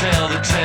tell the tale.